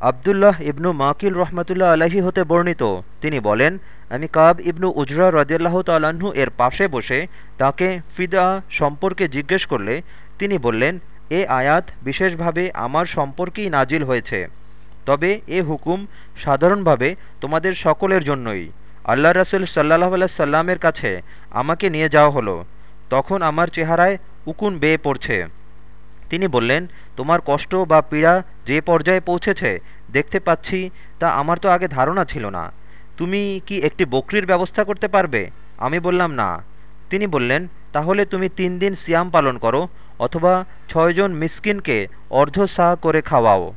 আবদুল্লাহ ইবনু মাকিল রহমতুল্লাহ আলহি হতে বর্ণিত। তিনি বলেন, আমি কাব ইবনু উজরা রদিয়াল্লাহ তাল্লাহ্ন এর পাশে বসে তাকে ফিদা সম্পর্কে জিজ্ঞেস করলে তিনি বললেন, এ আয়াত বিশেষভাবে আমার সম্পর্কেই নাজিল হয়েছে। তবে এ হুকুম সাধারণভাবে তোমাদের সকলের জন্যই। আল্লাহ রসুল সাল্লাহ আল্লাহ সাল্লামের কাছে আমাকে নিয়ে যাওয়া হলো। তখন আমার চেহারায় উকুন বেয়ে পড়ছে। তিনি বললেন, তোমার কষ্ট বা পীড়া যে পর্যায়ে পৌঁছেছে, দেখতে পাচ্ছি, তা আমার তো আগে ধারণা ছিল না। তুমি কি একটি বকরির ব্যবস্থা করতে পারবে? আমি বললাম, না। তিনি বললেন, তাহলে তুমি তিন দিন সিয়াম পালন করো, অথবা ছয়জন মিসকিনকে অর্ধ সাহ করে খাওয়াও।